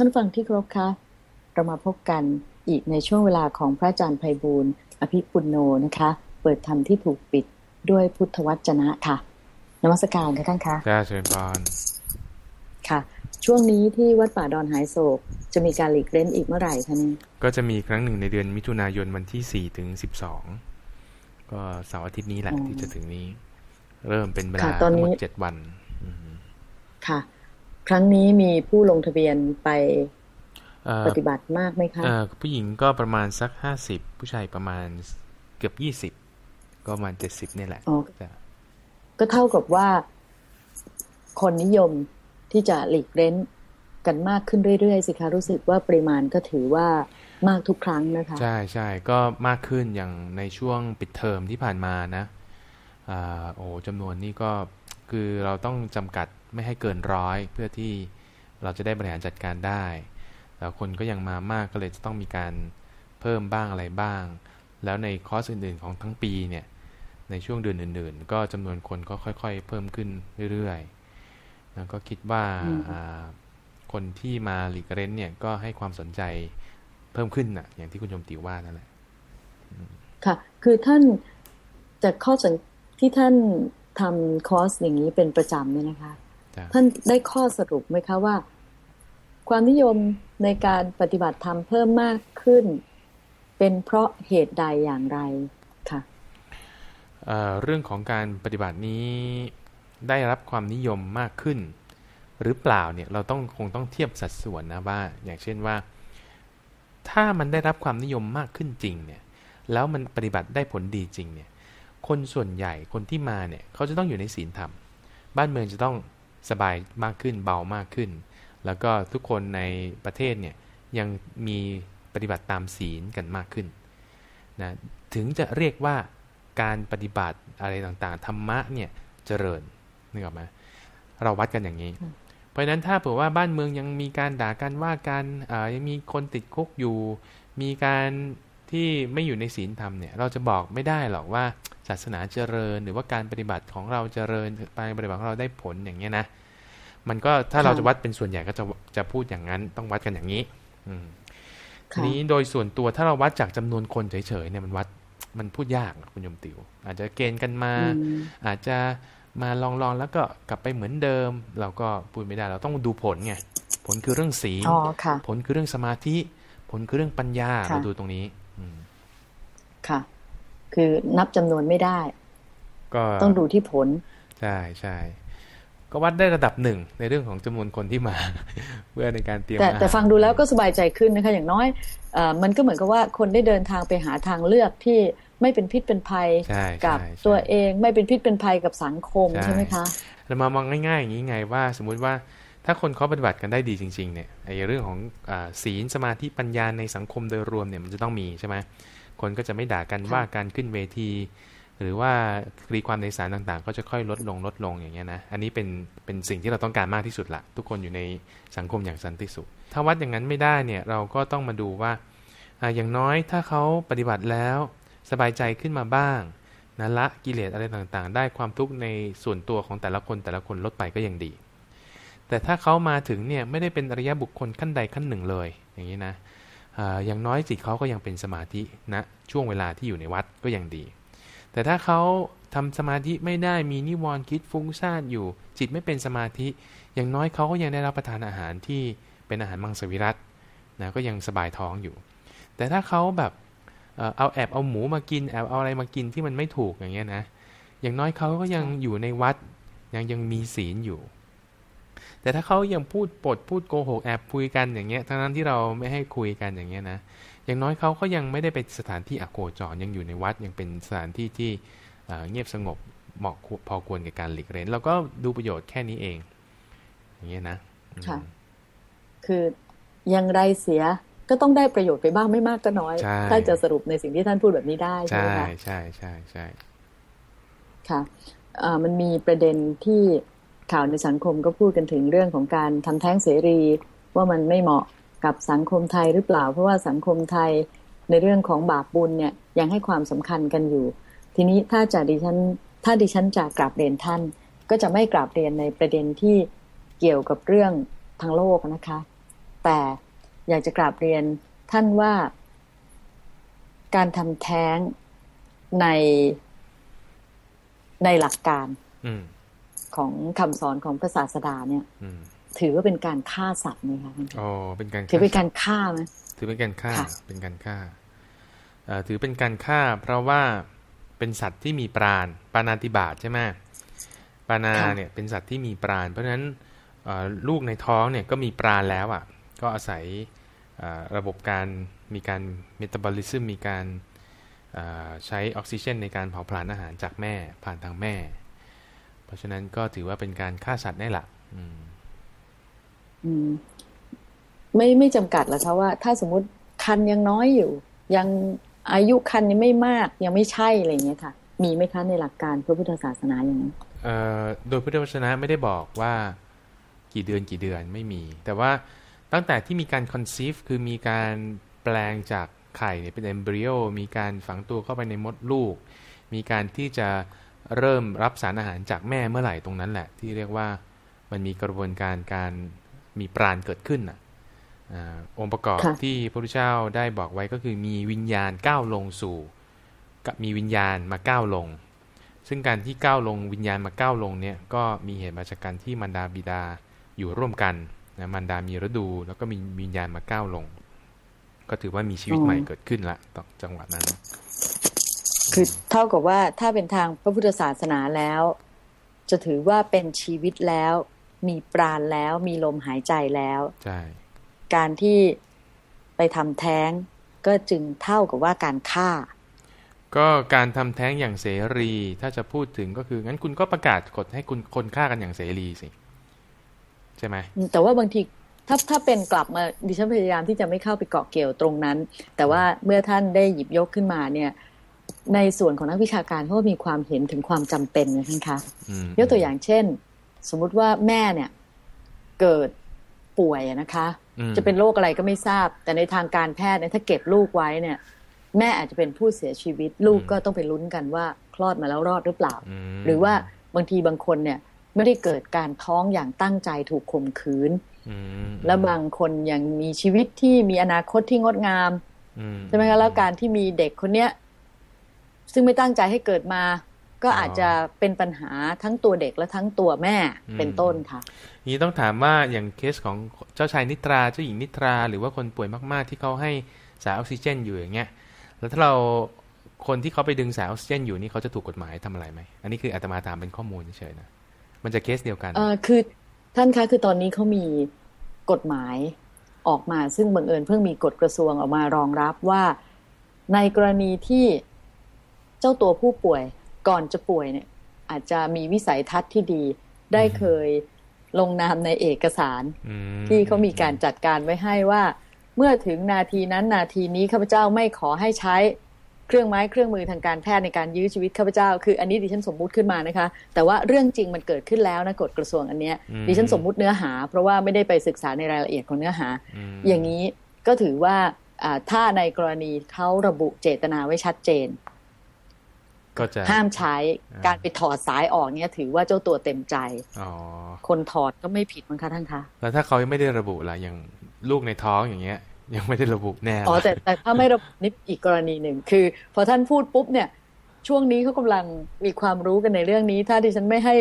ท่านฟังที่ครบคะเรามาพบกันอีกในช่วงเวลาของพระอาจารย์ไพบูลอภิปุณโนนะคะ เปิดธรรมที่ถูกปิดด้วยพุทธวจนะค่ะนมัสการค่ะท่านคะจ้าเชิญพรค่ะ ช่วงนี้ที่วัดป่าดอนหายโศก จะมีการหลีกเล่นอีกเมื่อไหร่คะนี่ก็จะมีครั้งหนึ่งในเดือนมิถุนายนวันที่สี่ถึงสิบสองก็เสาร์อาทิตย์นี้แหละที่จะถึงนี้ เริ่มเป็นเวลาทั้งหมดเจ็ดวันค่ะ ครั้งนี้มีผู้ลงทะเบียนไปปฏิบัติมากไหมคะผู้หญิงก็ประมาณสักห้าสิบผู้ชายประมาณเกือบยี่สิบก็ประมาณเจ็ดสิบนี่แหละก็เท่ากับว่าคนนิยมที่จะหลีกเล้นกันมากขึ้นเรื่อยๆสิคะรู้สึกว่าปริมาณก็ถือว่ามากทุกครั้งนะคะ ใช่ใช่ก็มากขึ้นอย่างในช่วงปิดเทอมที่ผ่านมานะอ่าโอ้จำนวนนี้ก็คือเราต้องจำกัด ไม่ให้เกินร้อยเพื่อที่เราจะได้บริหารจัดการได้แล้วคนก็ยังมามากก็เลยจะต้องมีการเพิ่มบ้างอะไรบ้าง แล้วในคอร์สอื่นๆของทั้งปีเนี่ยในช่วงเดือนอื่น ๆ ก็จำนวนคนก็ค่อย ๆ เพิ่มขึ้นเรื่อยๆแล้วก็คิดว่าคนที่มาหลีกเร้นเนี่ยก็ให้ความสนใจเพิ่มขึ้นน่ะ อย่างที่คุณชมติว่านั่นแหละค่ะ คือท่านจากข้อสังที่ท่านทำคอร์สอย่างนี้เป็นประจำเนี่ยนะคะ ท่านได้ข้อสรุปไหมคะว่า ความนิยมในการปฏิบัติธรรมเพิ่มมากขึ้น เป็นเพราะเหตุใดอย่างไรค่ะเเรื่องของการปฏิบัตินี้ได้รับความนิยมมากขึ้น หรือเปล่าเนี่ยเราต้องคงต้องเทียบสัดส่วนนะว่าอย่างเช่นว่า ถ้ามันได้รับความนิยมมากขึ้นจริงเนี่ยแล้วมันปฏิบัติได้ผลดีจริงเนี่ยคนส่วนใหญ่คนที่มาเนี่ยเขาจะต้องอยู่ในศีลธรรม บ้านเมืองจะต้อง สบายมากขึ้นเบามากขึ้น แล้วก็ทุกคนในประเทศเนี่ยยังมีปฏิบัติตามศีลกันมากขึ้นนะถึงจะเรียกว่าการปฏิบัติอะไรต่างๆธรรมะเนี่ยเจริญนึกออกไหมเราวัดกันอย่างนี้ เพราะฉะนั้นถ้าเผื่อว่าบ้านเมืองยังมีการด่ากันว่ากันยังมีคนติดคุกอยู่ มีการที่ไม่อยู่ในศีลธรรมเนี่ย เราจะบอกไม่ได้หรอกว่า ศาสนาเจริญ หรือว่าการปฏิบัติของเราเจริญไปปฏิบัติของเราได้ผลอย่างเงี้ยนะมันก็ถ้าเราจะวัดเป็นส่วนใหญ่ก็จะจะพูดอย่างนั้นต้องวัดกันอย่างนี้ อืทีนี้โดยส่วนตัวถ้าเราวัดจากจำนวนคนเฉยๆเนี่ยมันวัดมันพูดยากคุณยมติว อาจจะเกณฑ์กันมา อาจจะมาลองๆแล้วก็กลับไปเหมือนเดิม เราก็พูดไม่ได้ เราต้องดูผลไงผลคือเรื่องศีลผลคือเรื่องสมาธิ ผลคือเรื่องปัญญาเราดูตรงนี้ค่ะ คือนับจำนวนไม่ได้ ก็ต้องดูที่ผล ใช่ใช่ก็วัดได้ระดับหนึ่งในเรื่องของจำนวนคนที่มา เพื่อในการเตรียมแต่แต่ฟังดูแล้วก็สบายใจขึ้นนะคะ อย่างน้อยอมันก็เหมือนกับว่าคนได้เดินทางไปหาทางเลือกที่ไม่เป็นพิษเป็นภัยกับตัวเองไม่เป็นพิษเป็นภัยกับสังคมใช่ไหมคะเรามามองง่ายๆอย่างนี้ไงว่า สมมุติว่าถ้าคนเขาปฏิบัติกันได้ดีจริงๆเนี่ยไอ้เรื่องของอศีลสมาธิปัญญาในสังคมโดยรวมเนี่ยมันจะต้องมีใช่ไหม คนก็จะไม่ด่ากันว่าการขึ้นเวที หรือว่าคดีความในศาลต่างๆ ก็จะค่อยลดลงลดลงอย่างเงี้ยนะอันนี้เป็นเป็นสิ่งที่เราต้องการมากที่สุดละทุกคนอยู่ในสังคมอย่างสันติสุข ถ้าวัดอย่างนั้นไม่ได้เนี่ยเราก็ต้องมาดูว่าอย่างน้อยถ้าเขาปฏิบัติแล้วสบายใจขึ้นมาบ้างนะละกิเลสอะไรต่างๆ ได้ความทุกข์ในส่วนตัวของแต่ละคนแต่ละคนลดไปก็ยังดี แต่ถ้าเขามาถึงเนี่ยไม่ได้เป็นอริยบุคคลขั้นใดขั้นหนึ่งเลยอย่างนี้นะ อย่างน้อยจิตเขาก็ยังเป็นสมาธินะช่วงเวลาที่อยู่ในวัดก็ยังดี แต่ถ้าเขาทำสมาธิไม่ได้มีนิวรณ์คิดฟุ้งซ่านอยู่ จิตไม่เป็นสมาธิ อย่างน้อยเขาก็ยังได้รับประทานอาหารที่เป็นอาหารมังสวิรัตนะก็ยังสบายท้องอยู่ แต่ถ้าเขาแบบเอาแอบเอาหมูมากินแอบเอาอะไรมากินที่มันไม่ถูกอย่างเงี้ยนะอย่างน้อยเขาก็ยังอยู่ในวัดยังยังมีศีลอยู่ แต่ถ้าเขายังพูดปดพูดโกหกแอบคุยกันอย่างเงี้ยทั้งนั้นที่เราไม่ให้คุยกันอย่างเงี้ยนะอย่างน้อยเขาก็ยังไม่ได้เป็นสถานที่อโคจรยังอยู่ในวัดยังเป็นสถานที่ที่เงียบสงบเหมาะพอควรกับการหลีกเล่นเราก็ดูประโยชน์แค่นี้เอง อย่างเงี้ยนะค่ะคือยังไรเสียก็ต้องได้ประโยชน์ไปบ้างไม่มากก็น้อย ถ้าจะสรุปในสิ่งที่ท่านพูดแบบนี้ได้ใช่ไหมคะใช่ใช่ใช่ค่ะมันมีประเด็นที่ ข่าวในสังคมก็พูดกันถึงเรื่องของการทำแท้งเสรี ว่ามันไม่เหมาะกับสังคมไทยหรือเปล่า เพราะว่าสังคมไทยในเรื่องของบาปบุญเนี่ยยังให้ความสำคัญกันอยู่ ทีนี้ถ้าจะดิฉันถ้าดิฉันจะกราบเรียนท่าน ก็จะไม่กราบเรียนในประเด็นที่เกี่ยวกับเรื่องทางโลกนะคะ แต่อยากจะกราบเรียนท่านว่า การทำแท้งในในหลักการอื ของคำสอนของพระศาสดาเนี่ยอืมถือว่าเป็นการฆ่าสัตว์ไหมคะท่านคะอ๋อเป็นการถือเป็นการฆ่าไหมถือเป็นการฆ่าค่ะเป็นการฆ่าเอ่อถือเป็นการฆ่า เพราะว่าเป็นสัตว์ที่มีปราณปานาติบาตใช่ไหมปานาเนี่ยเป็นสัตว์ที่มีปราณเพราะฉะนั้นเอ่อลูกในท้องเนี่ยก็มีปราณแล้วอะ ก็อาศัยเอ่อระบบการมีการเมตาบอลิซึมมีการเอ่อใช้ออกซิเจนในการเผาผลาญอาหารจากแม่ผ่านทางแม่ เพราะฉะนั้นก็ถือว่าเป็นการฆ่าสัตว์ได้ละอืม อืม ไม่ไม่จำกัดหรอคะว่า ถ้าสมมติคันยังน้อยอยู่ ยังอายุคันยังไม่มาก ยังไม่ใช่อะไรอย่างเงี้ยค่ะ มีไหมคะในหลักการพระพุทธศาสนาอย่างนั้นเอ่อโดยพุทธวจนะไม่ได้บอกว่ากี่เดือนกี่เดือนไม่มี แต่ว่าตั้งแต่ที่มีการ conceive คือมีการแปลงจากไข่เนี่ยเป็น embryo มีการฝังตัวเข้าไปในมดลูก มีการที่จะ เริ่มรับสารอาหารจากแม่เมื่อไหร่ตรงนั้นแหละ ที่เรียกว่ามันมีกระบวนการการมีปราณเกิดขึ้นน่ะอาองค์ประกอบค่ะที่พระพุทธเจ้าได้บอกไว้ก็คือมีวิญญาณก้าวลงสู่กับมีวิญญาณมาก้าวลง ซึ่งการที่ก้าวลงวิญญาณมาก้าวลงเนี่ยก็มีเหตุมาจากการที่มารดาบิดาอยู่ร่วมกันนะมารดามีฤดู แล้วก็มีวิญญาณมาก้าวลง ก็ถือว่ามีชีวิตอ๋อใหม่เกิดขึ้นละต่อจังหวะนั้น คือเท่ากับว่าถ้าเป็นทางพระพุทธศาสนาแล้ว จะถือว่าเป็นชีวิตแล้ว มีปราณแล้ว มีลมหายใจแล้วใช่การที่ไปทำแท้งก็จึงเท่ากับว่าการฆ่า ก็การทำแท้งอย่างเสรี ถ้าจะพูดถึงก็คืองั้นคุณก็ประกาศกฎให้คุณคนฆ่ากันอย่างเสรีสิใช่ไหมแต่ว่าบางทีถ้าถ้าเป็นกลับมาดิฉันพยายามที่จะไม่เข้าไปเกาะเกี่ยวตรงนั้น แต่ว่าเมื่อท่านได้หยิบยกขึ้นมาเนี่ย ในส่วนของนักวิชาการเขาก็มีความเห็นถึงความจำเป็นนะท่านคะอืมยกตัวอย่างเช่น สมมุติว่าแม่เนี่ย เกิดป่วยอะนะคะอืมจะเป็นโรคอะไรก็ไม่ทราบ แต่ในทางการแพทย์เนี่ยถ้าเก็บลูกไว้เนี่ย แม่อาจจะเป็นผู้เสียชีวิต ลูกก็ต้องไปลุ้นกันว่า คลอดมาแล้วรอดหรือเปล่ามหรือว่าบางทีบางคนเนี่ย ไม่ได้เกิดการท้องอย่างตั้งใจถูกข่มขืนอืมและบางคนยังมีชีวิตที่มีอนาคตที่งดงามอืใช่ไหมคะแล้วการที่มีเด็กคนเนี้ย ซึ่งไม่ตั้งใจให้เกิดมา ก็อาจจะเป็นปัญหาทั้งตัวเด็กและทั้งตัวแม่เป็นต้นค่ะนี่ต้องถามว่าอย่างเคสของเจ้าชายนิทราเจ้าหญิงนิทราหรือว่าคนป่วยมากๆ ที่เขาให้สายออกซิเจนอยู่อย่างเงี้ยแล้วถ้าเราคนที่เขาไปดึงสายออกซิเจนอยู่นี่เขาจะถูกกฎหมายทำอะไรไหมอันนี้คืออาตมาถามเป็นข้อมูลเฉยๆนะมันจะเคสเดียวกันเออคือท่านคะคือตอนนี้เขามีกฎหมายออกมาซึ่งบังเอิญเพิ่งมีกฎกระทรวงออกมารองรับว่า ในกรณีที่ เจ้าตัวผู้ป่วยก่อนจะป่วยเนี่ย อาจจะมีวิสัยทัศน์ที่ดี ได้เคยลงนามในเอกสารอืมที่เขามีการจัดการไว้ให้ว่า เมื่อถึงนาทีนั้นนาทีนี้ข้าพเจ้าไม่ขอให้ใช้เครื่องไม้เครื่องมือทางการแพทย์ในการยื้อชีวิตข้าพเจ้า คืออันนี้ดิฉันสมมุติขึ้นมานะคะ แต่ว่าเรื่องจริงมันเกิดขึ้นแล้วนะกฎกระทรวงอันเนี้ยอืมดิฉันสมมุติเนื้อหา เพราะว่าไม่ได้ไปศึกษาในรายละเอียดของเนื้อหามอย่างนี้ก็ถือว่าอ่าถ้าในกรณีเขาระบุเจตนาไว้ชัดเจน ก็จะห้ามใช้อ่าการไปถอดสายออกเนี้ยถือว่าเจ้าตัวเต็มใจอ๋อคนถอดก็ไม่ผิดมั้งคะท่านคะแล้วถ้าเขายังไม่ได้ระบุล่ะอย่างลูกในท้องอย่างเงี้ย ยังไม่ได้ระบุแน่อ๋อละแต่แต่ถ้าไม่ระบุนี่อีกกรณีหนึ่งคือ พอท่านพูดปุ๊บเนี่ย ช่วงนี้เขากำลังมีความรู้กันในเรื่องนี้ ถ้าดิฉันไม่ให้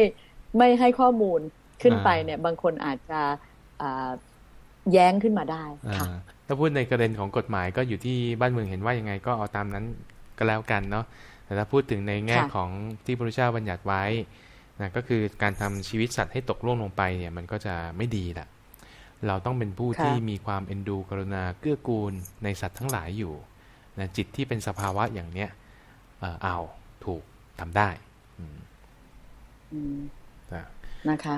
ไม่ให้ข้อมูลขึ้นไปเนี่ย บางคนอาจจะอ่าแย้งขึ้นมาได้อ่าค่ะถ้าพูดในประเด็นของกฎหมายก็อยู่ที่บ้านเมืองเห็นว่ายังไงก็เอาตามนั้นก็แล้วกันเนาะ แต่ถ้าพูดถึงในแง่ค่ะของที่พระพุทธเจ้าบัญญัติไว้นะก็คือการทำชีวิตสัตว์ให้ตกล่วงลงไปเนี่ยมันก็จะไม่ดีละเราต้องเป็นผู้ค่ะที่มีความเอ็นดูกรุณาเกื้อกูลในสัตว์ทั้งหลายอยู่นะจิตที่เป็นสภาวะอย่างเนี้ยเอ่อเอาถูกทำได้อืมอืมนะนะคะ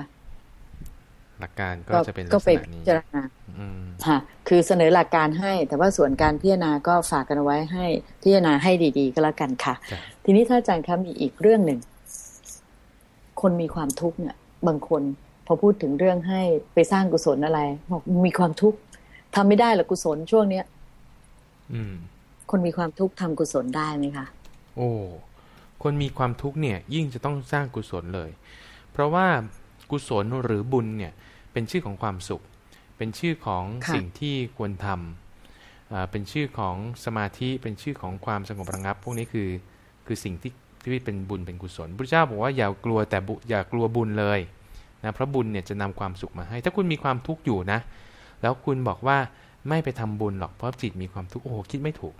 หลักการก็จะเป็นลัก็กษไปณะพินี้จารณาอืมค่ะคือเสนอหลักการให้ แต่ว่าส่วนการพิจารณาก็ฝากกันเอาไว้ให้พิจารณาให้ดี ๆ ก็แล้วกันค่ะจ้ะทีนี้ถ้าอาจารย์คะมีอีกเรื่องหนึ่ง คนมีความทุกข์เนี่ย บางคนพอพูดถึงเรื่องให้ไปสร้างกุศลอะไรบอกมีความทุกข์ทำไม่ได้หรอกกุศลช่วงเนี้ยอืมคนมีความทุกข์ทำกุศลได้ไหมคะโอ้คนมีความทุกข์เนี่ย ยิ่งจะต้องสร้างกุศลเลย เพราะว่ากุศลหรือบุญเนี่ย เป็นชื่อของความสุข เป็นชื่อของค่ะสิ่งที่ควรทำอ่าเป็นชื่อของสมาธิเป็นชื่อของความสงบระงับ พวกนี้คือคือสิ่งที่ที่เป็นบุญเป็นกุศลพระเจ้าบอกว่าอย่ากลัวแต่บุอย่ากลัวบุญเลยนะเพราะบุญเนี่ยจะนำความสุขมาให้ ถ้าคุณมีความทุกข์อยู่นะ แล้วคุณบอกว่าไม่ไปทำบุญหรอกเพราะจิตมีความทุกข์โอ้โหคิดไม่ถูก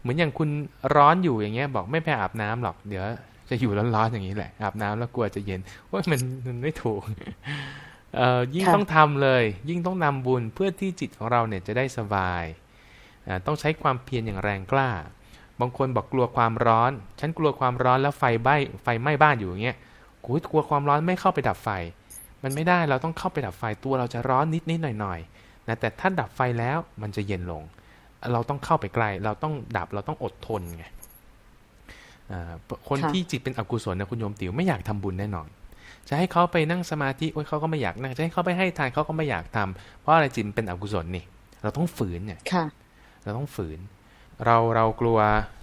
เหมือนอย่างคุณร้อนอยู่อย่างเงี้ยบอกไม่ไปอาบน้ำหรอกเดี๋ยวจะอยู่ร้อนๆอย่างนี้แหละอาบน้ำแล้วกลัวจะเย็นว่ามันมันไม่ถูกเอ่อ ยิ่งค่ะต้องทำเลย ยิ่งต้องนำบุญเพื่อที่จิตของเราเนี่ยจะได้สบายอ่าต้องใช้ความเพียรอย่างแรงกล้า บางคนบอกกลัวความร้อน ฉันกลัวความร้อนแล้วไฟไหม้ไฟไหม้บ้านอยู่อย่างเงี้ยกูกลัวความร้อนไม่เข้าไปดับไฟ มันไม่ได้เราต้องเข้าไปดับไฟตัวเราจะร้อนนิดนิดหน่อยหน่อยๆนะแต่ถ้าดับไฟแล้วมันจะเย็นลง เราต้องเข้าไปใกล้เราต้องดับเราต้องอดทนไงอ่าคนค่ะที่จิตเป็นอกุศลนะคุณโยมติ๋วไม่อยากทำบุญแน่นอน จะให้เขาไปนั่งสมาธิโอ้ยเขาก็ไม่อยากนั่งจะให้เขาไปให้ทานเขาก็ไม่อยากทำเพราะอะไรจิตมันเป็นอกุศลนี่ เราต้องฝืนเนี่ยค่ะเราต้องฝืน เราเรากลัว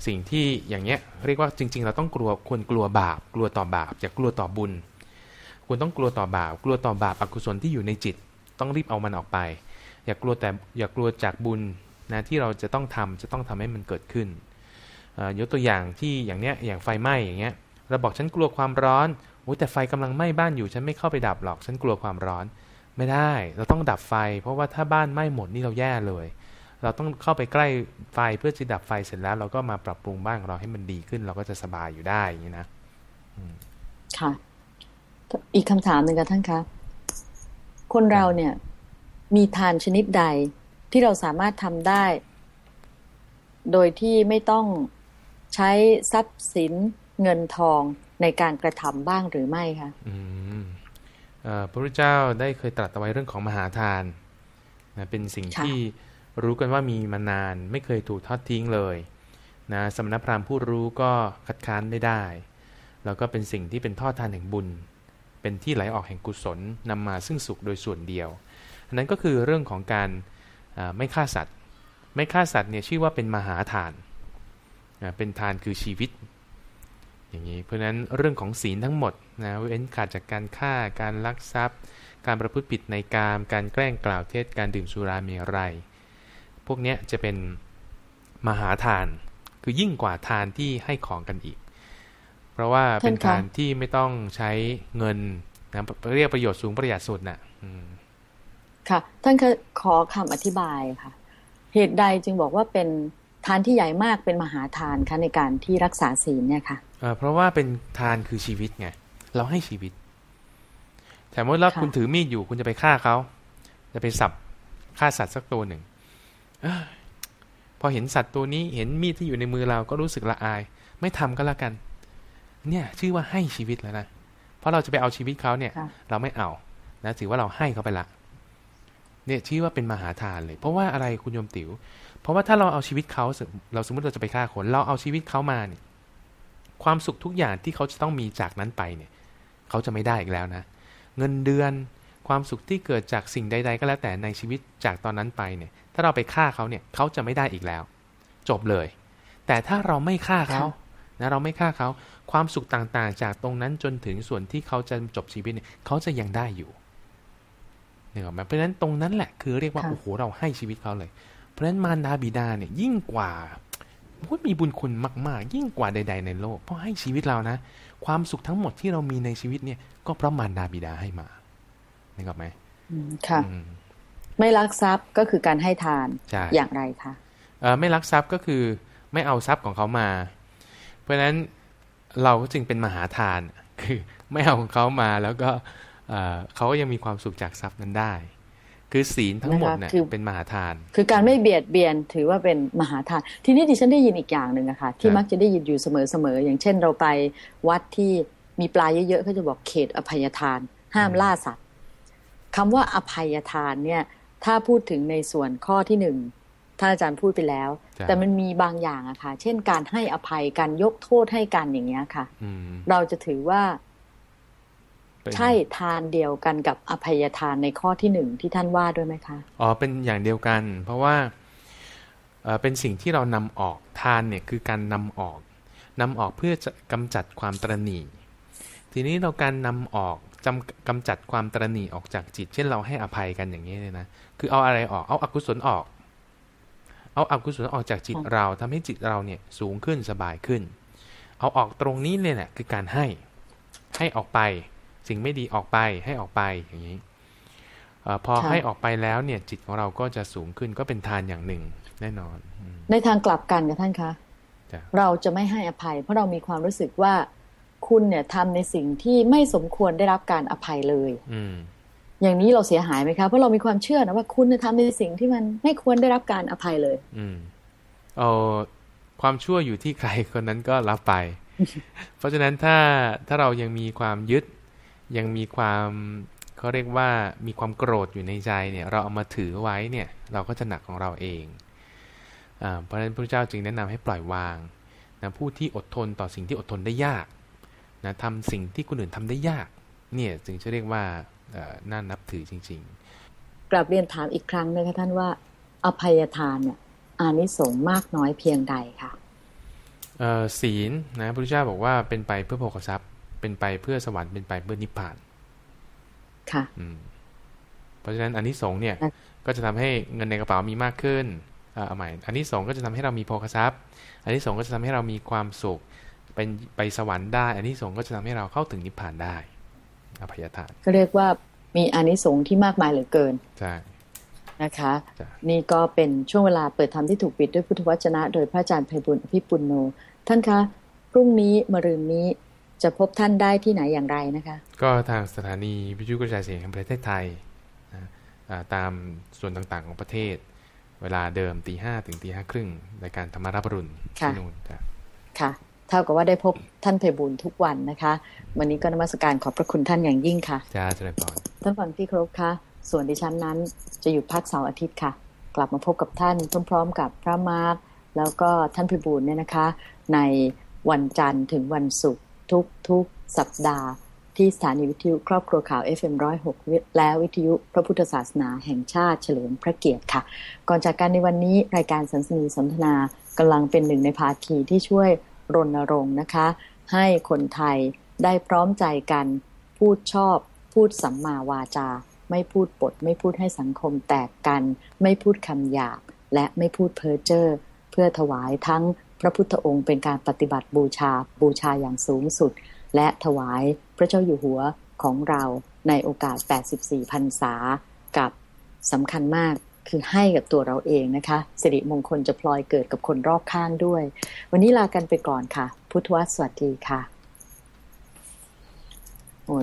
สิ่งที่อย่างเงี้ย เรียกว่าจริง ๆ เราต้องกลัวควรกลัวบาป กลัวต่อบาปอย่ากลัวต่อบุญควรต้องกลัวต่อบาป กลัวต่อบาปอกุศลที่อยู่ในจิต ต้องรีบเอามันออกไป อย่ากลัวแต่อย่ากลัวจากบุญนะที่เราจะต้องทำจะต้องทำให้มันเกิดขึ้นเอ่อยกตัวอย่างที่อย่างเนี้ยอย่างไฟไหม้อย่างเงี้ยเราบอกฉันกลัวความร้อน โอ้แต่ไฟกำลังไหม้บ้านอยู่ฉันไม่เข้าไปดับหรอกฉันกลัวความร้อน ไม่ได้ เราต้องดับไฟ เพราะว่าถ้าบ้านไหม้หมดนี่เราแย่เลย เราต้องเข้าไปใกล้ไฟเพื่อจะดับไฟเสร็จแล้ว เราก็มาปรับปรุงบ้านของเราให้มันดีขึ้น เราก็จะสบายอยู่ได้อย่างนี้นะค่ะ อีกคำถามหนึ่งค่ะท่านคะคนเราเนี่ย มีทานชนิดใดที่เราสามารถทำได้ โดยที่ไม่ต้องใช้ทรัพย์สินเงินทอง ในการกระทำบ้างหรือไม่คะอืมเอ่อพระพุทธเจ้าได้เคยตรัสเอาไว้เรื่องของมหาทานนะเป็นสิ่งค่ะที่รู้กันว่ามีมานาน ไม่เคยถูกทอดทิ้งเลยนะสมณพราหมณ์ผู้รู้ก็คัดค้านไม่ได้ แล้วก็เป็นสิ่งที่เป็นทอดทานแห่งบุญ เป็นที่ไหลออกแห่งกุศลนำมาซึ่งสุขโดยส่วนเดียวอันนั้นก็คือเรื่องของการอ่าไม่ฆ่าสัตว์ ไม่ฆ่าสัตว์เนี่ยชื่อว่าเป็นมหาทานอ่าเป็นทานคือชีวิต อย่างนี้เพราะฉะนั้นเรื่องของศีลทั้งหมดนะเว้นขาดจากการฆ่าการลักทรัพย์ การประพฤติผิดในกาม การแกล้งกล่าวเท็จการดื่มสุราเมรัยพวกเนี้ยจะเป็นมหาทาน คือยิ่งกว่าทานที่ให้ของกันอีก เพราะว่าเป็นท่านคะทานที่ไม่ต้องใช้เงินนะเรียกประโยชน์สูงประหยัดสุดน่ะอืมค่ะ ท่านคะขอคำอธิบายค่ะ เหตุใดจึงบอกว่าเป็นทานที่ใหญ่มากเป็นมหาทานคะในการที่รักษาศีลเนี่ยค่ะ เอ่อเพราะว่าเป็นทานคือชีวิตไง เราให้ชีวิต แต่เมื่อเราค่ะคุณถือมีดอยู่คุณจะไปฆ่าเขา จะไปสับฆ่าสัตว์สักตัวหนึ่งเอ้ยพอเห็นสัตว์ตัวนี้เห็นมีดที่อยู่ในมือเราก็รู้สึกละอาย ไม่ทำก็แล้วกัน เนี่ยชื่อว่าให้ชีวิตแล้วนะ เพราะเราจะไปเอาชีวิตเขาเนี่ยค่ะเราไม่เอานะถือว่าเราให้เขาไปละเนี่ยชื่อว่าเป็นมหาทานเลย เพราะว่าอะไรคุณโยมติ๋ว เพราะว่าถ้าเราเอาชีวิตเขาเราสมมติเราจะไปฆ่าคน เราเอาชีวิตเขามาเนี่ย ความสุขทุกอย่างที่เขาจะต้องมีจากนั้นไปเนี่ยเขาจะไม่ได้อีกแล้วนะ เงินเดือนความสุขที่เกิดจากสิ่งใด ๆ ก็แล้วแต่ในชีวิตจากตอนนั้นไปเนี่ย ถ้าเราไปฆ่าเขาเนี่ยเขาจะไม่ได้อีกแล้ว จบเลย แต่ถ้าเราไม่ฆ่าเขานะเราไม่ฆ่าเขาความสุขต่างๆ จากตรงนั้นจนถึงส่วนที่เขาจะจบชีวิตเนี่ยเขาจะยังได้อยู่เนี่ยหรอกไหมเพราะฉะนั้นตรงนั้นแหละคือเรียกว่าค่ะโอ้โหเราให้ชีวิตเขาเลย เพราะฉะนั้นมารดาบิดาเนี่ยยิ่งกว่า โอ้ยมีบุญคุณมาก ๆ ยิ่งกว่าใด ๆ ในโลก เพราะให้ชีวิตเรานะ ความสุขทั้งหมดที่เรามีในชีวิตเนี่ย ก็เพราะมารดาบิดาให้มานึกออกไหมอืมค่ะอืมไม่ลักทรัพย์ก็คือการให้ทานใช่อย่างไรคะเอ่อไม่ลักทรัพย์ก็คือไม่เอาทรัพย์ของเขามา เพราะฉะนั้นเราก็จึงเป็นมหาทาน คือไม่เอาของเขามาแล้วก็เอ่อเขาก็ยังมีความสุขจากทรัพย์นั้นได้ คือศีลทั้งหมดเนี่ยเป็นมหาทาน คือการไม่เบียดเบียนถือว่าเป็นมหาทาน ทีนี้ดิฉันได้ยินอีกอย่างหนึ่งนะคะที่ครับมักจะได้ยินอยู่เสมอๆอย่างเช่นเราไปวัดที่มีปลาเยอะๆเขาจะบอกเขตอภัยทาน ห้ามล่าสัตว์คำว่าอภัยทานเนี่ย ถ้าพูดถึงในส่วนข้อที่หนึ่งท่านอาจารย์พูดไปแล้วใช่แต่มันมีบางอย่างอะค่ะ เช่นการให้อภัยการยกโทษให้กันอย่างเงี้ยค่ะอืมเราจะถือว่าเป็น ใช่ทานเดียวกันกับอภัยทานในข้อที่หนึ่งที่ท่านว่าด้วยไหมคะอ๋อเป็นอย่างเดียวกัน เพราะว่าเอ่อเป็นสิ่งที่เรานำออกทานเนี่ยคือการนำออกนำออกเพื่อจะกำจัดความตระหนี่ทีนี้เราการนำออกจำกำจัดความตรณีออกจากจิต เช่นเราให้อภัยกันอย่างนี้เลยนะคือเอาอะไรออกเอาอกุศลออก เอาอกุศลออกจากจิตเราทำให้จิตเราเนี่ยสูงขึ้นสบายขึ้น เอาออกตรงนี้เลยแหละคือการให้ให้ออกไป สิ่งไม่ดีออกไปให้ออกไปอย่างนี้อพอให้ออกไปแล้วเนี่ย จิตของเราก็จะสูงขึ้นก็เป็นทานอย่างหนึ่ง แน่นอน ในทางกลับกันกับท่านคะเราจะไม่ให้อภัย เพราะเรามีความรู้สึกว่าคุณเนี่ยทำในสิ่งที่ไม่สมควรได้รับการอภัยเลย อือย่างนี้เราเสียหายไหมคะเพราะเรามีความเชื่อนะว่าคุณจะทำในสิ่งที่มันไม่ควรได้รับการอภัยเลย อืมเออความชั่วอยู่ที่ใครคนนั้นก็รับไป เพราะฉะนั้นถ้าถ้าเรายังมีความยึด ยังมีความเขาเรียกว่ามีความโกรธอยู่ในใจเนี่ยเราเอามาถือไว้เนี่ยเราก็จะหนักของเราเองอ่าเพราะฉะนั้นพระเจ้าจึงแนะนำให้ปล่อยวางนะผู้ที่อดทนต่อสิ่งที่อดทนได้ยากนะทำสิ่งที่คนอื่นทำได้ยากเนี่ยจึงจะเรียกว่าน่านับถือจริง ๆ กลับเรียนถามอีกครั้งนะคะท่านว่าอภัยทานเนี่ยอานิสงส์มากน้อยเพียงใดคะศีลนะพระพุทธเจ้าบอกว่าเป็นไปเพื่อโภคทรัพย์ เป็นไปเพื่อสวรรค์เป็นไปเพื่อนิพพาน ค่ะเพราะฉะนั้นอันนี้สงเนี่ยก็จะทำให้เงินในกระเป๋ามีมากขึ้นเอาใหม่อันนี้สงก็จะทำให้เรามีโภคทรัพย์ อันนี้สงก็จะทำให้เรามีความสุขเป็นไปสวรรค์ได้ อันนี้สงก็จะทำให้เราเข้าถึงนิพพานได้อภัยทานก็เรียกว่ามีอานิสงส์ที่มากมายเหลือเกินใช่นะคะ นี่ก็เป็นช่วงเวลาเปิดธรรมที่ถูกปิดด้วยพุทธวจนะ โดยพระอาจารย์ไพบุญอภิปุณโน ท่านคะ พรุ่งนี้มะรืนนี้ จะพบท่านได้ที่ไหนอย่างไรนะคะ ก็ทางสถานีวิทยุกระจายเสียงแห่งประเทศไทยนะตามส่วนต่างๆของประเทศ เวลาเดิมตีห้าถึงตีห้าครึ่งในการธรรมารับรุณที่นู่นค่ะเท่ากับว่าได้พบท่านเพบุญทุกวันนะคะ วันนี้ก็นมัสการขอบพระคุณท่านอย่างยิ่งค่ะจ้าเจริญพรท่านฟังที่ครบค่ะ ส่วนดิฉันนั้นจะหยุดพักเสาร์อาทิตย์ค่ะ กลับมาพบกับท่านพร้อมๆ กับพระมาร์คแล้วก็ท่านเพบุญเนี่ยนะคะ ในวันจันทร์ถึงวันศุกร์ ทุกๆสัปดาห์ ที่สถานีวิทยุครอบครัวข่าว FM106 และวิทยุพระพุทธศาสนาแห่งชาติเฉลิมพระเกียรติค่ะ ก่อนจากการในวันนี้รายการสันสนีสนทนากำลังเป็นหนึ่งในภาคีที่ช่วยรณรงค์นะคะ ให้คนไทยได้พร้อมใจกันพูดชอบ พูดสัมมาวาจา ไม่พูดปด ไม่พูดให้สังคมแตกกัน ไม่พูดคำหยาบ และไม่พูดเพ้อเจ้อเพื่อถวายทั้ง ระพุทธองค์เป็นการปฏิบัติบูชาบูชาอย่างสูงสุด และถวายพระเจ้าอยู่หัวของเราในโอกาส 84 พรรษา กับสำคัญมากคือให้กับตัวเราเองนะคะสิริมงคลจะพลอยเกิดกับคนรอบข้างด้วย วันนี้ลากันไปก่อนค่ะ พุทธวสวัสดีค่ะ